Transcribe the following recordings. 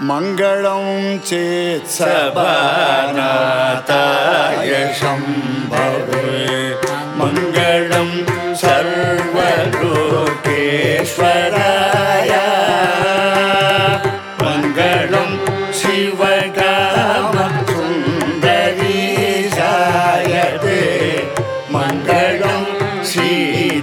मङ्गलं चेत् सभानाथाय शम्भवे। मङ्गलं सर्वलोकेश्वराय। मङ्गलं शिवगामसुन्दरीशाय ते मङ्गलं शीतकरशेखर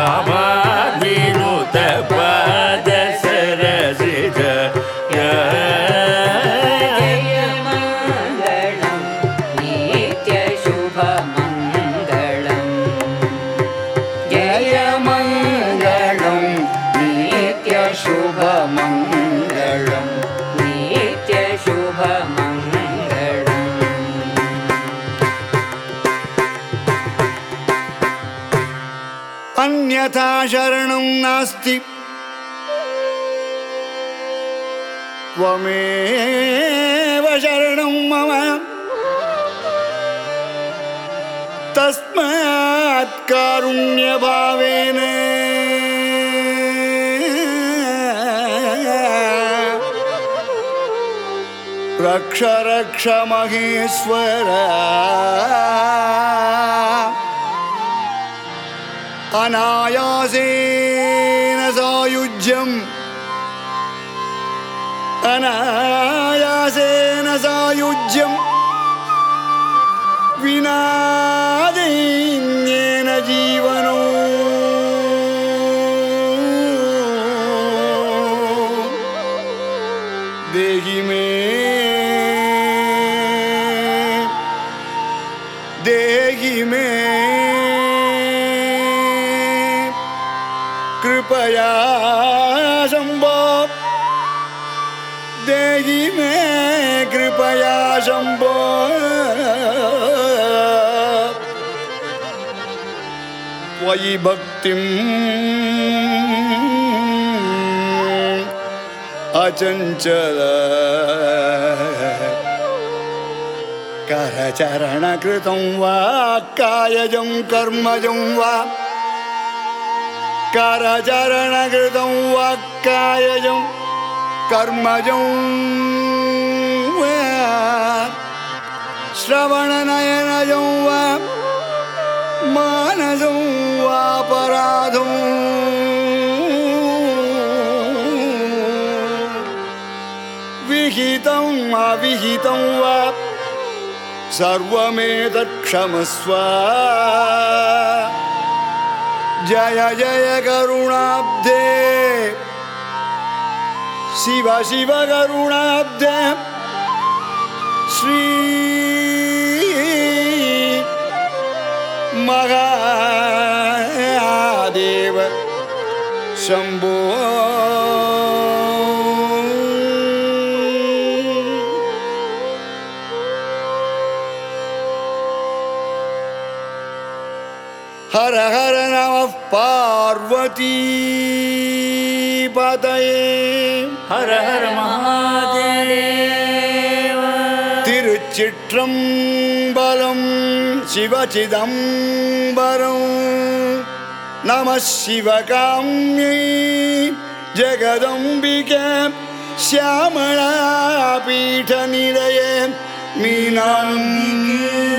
Ram अन्यथा शरणं नास्ति। त्वमेव शरणं मम। तस्मात् कारुण्यभावेन। रक्ष रक्ष महेश्वर। അനായാസേന സായുജ്യം അനായാസേന സായുജ്യം വിനാദൈന്യേന ജീവനോ ദേഹി മേ ദേഹി മേ कृपया शम्भो देहि मे कृपया शम्भो त्वयि भक्तिम् अचञ्चल करचरणकृतं वा कायजं कर्मजं वा। करचरणकृतं वा कायजं कर्मजं श्रवणनयनजं वा। मानसं वापराधं विहितम् अविहितं वा। जय जय करुणाब्धे। शिव शिव करुणाब्धे। श्री महादेव शम्भो हर हर हरः पार्वतीपदये हर हर महादेव। तिरुचित्रं शिवचिदम्बरं नमः शिवकाम्यै जगदम्बिके श्यामलापीठनिलये मीनाङ्गी